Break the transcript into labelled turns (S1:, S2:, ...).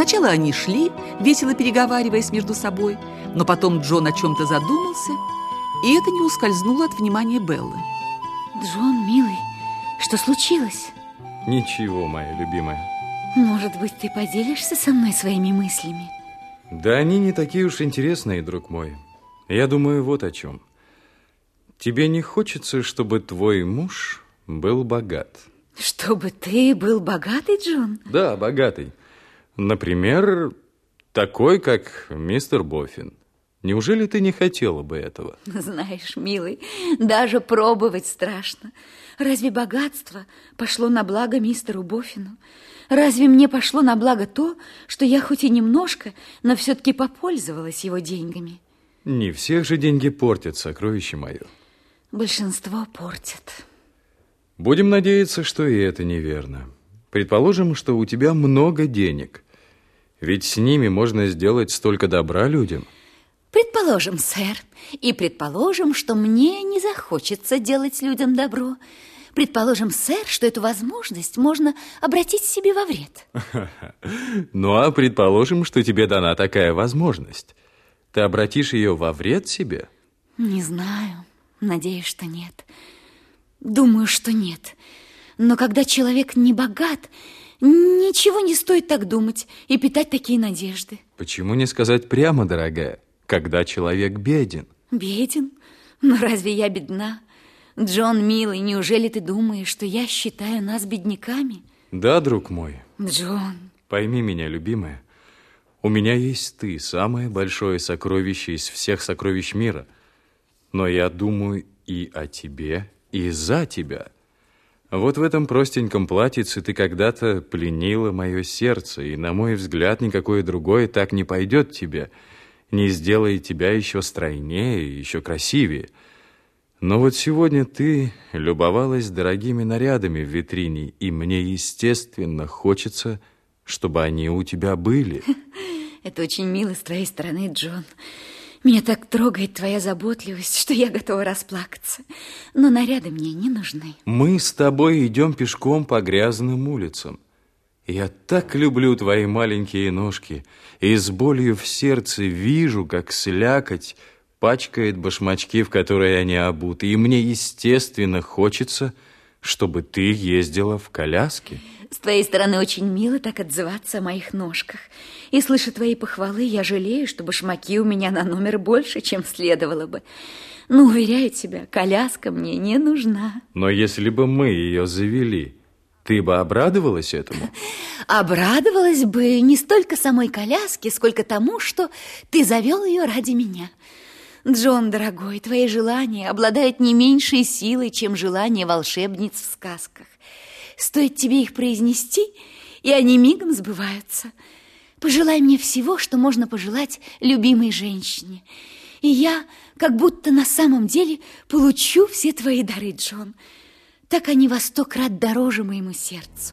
S1: Сначала они шли, весело переговариваясь между собой, но потом Джон о чем-то задумался, и это не ускользнуло от внимания Беллы.
S2: Джон, милый, что случилось?
S3: Ничего, моя любимая.
S2: Может быть, ты поделишься со мной своими мыслями?
S3: Да они не такие уж интересные, друг мой. Я думаю вот о чем. Тебе не хочется, чтобы твой муж был богат?
S2: Чтобы ты был богатый, Джон?
S3: Да, богатый. Например, такой, как мистер Боффин. Неужели ты не хотела бы этого?
S2: Знаешь, милый, даже пробовать страшно. Разве богатство пошло на благо мистеру Боффину? Разве мне пошло на благо то, что я хоть и немножко, но все-таки попользовалась его деньгами?
S3: Не всех же деньги портят, сокровище мое.
S2: Большинство портят.
S3: Будем надеяться, что и это неверно. Предположим, что у тебя много денег. Ведь с ними можно сделать столько добра людям.
S2: Предположим, сэр, и предположим, что мне не захочется делать людям добро. Предположим, сэр, что эту возможность можно обратить себе во вред.
S3: Ну, а предположим, что тебе дана такая возможность. Ты обратишь ее во вред себе?
S2: Не знаю. Надеюсь, что нет. Думаю, что нет. Но когда человек не богат, ничего не стоит так думать и питать такие надежды.
S3: Почему не сказать прямо, дорогая, когда человек беден?
S2: Беден? Но разве я бедна? Джон, милый, неужели ты думаешь, что я считаю нас бедняками?
S3: Да, друг мой.
S2: Джон.
S3: Пойми меня, любимая. У меня есть ты, самое большое сокровище из всех сокровищ мира. Но я думаю и о тебе, и за тебя. Вот в этом простеньком платьице ты когда-то пленила мое сердце, и, на мой взгляд, никакое другое так не пойдет тебе, не сделает тебя еще стройнее, еще красивее. Но вот сегодня ты любовалась дорогими нарядами в витрине, и мне, естественно, хочется, чтобы они у тебя были.
S2: Это очень мило с твоей стороны, Джон. Меня так трогает твоя заботливость, что я готова расплакаться. Но наряды мне не нужны.
S3: Мы с тобой идем пешком по грязным улицам. Я так люблю твои маленькие ножки, и с болью в сердце вижу, как слякоть пачкает башмачки, в которые они обуты, и мне, естественно, хочется, чтобы ты ездила в коляске.
S2: С твоей стороны очень мило так отзываться о моих ножках. И, слыша твои похвалы, я жалею, что башмаки у меня на номер больше, чем следовало бы. Но, уверяю тебя, коляска мне не нужна.
S3: Но если бы мы ее завели, ты бы обрадовалась этому?
S2: Обрадовалась бы не столько самой коляске, сколько тому, что ты завел ее ради меня. Джон, дорогой, твои желания обладают не меньшей силой, чем желания волшебниц в сказках. Стоит тебе их произнести, и они мигом сбываются. Пожелай мне всего, что можно пожелать любимой женщине. И я как будто на самом деле получу все твои дары, Джон. Так они во сто крат дороже моему сердцу.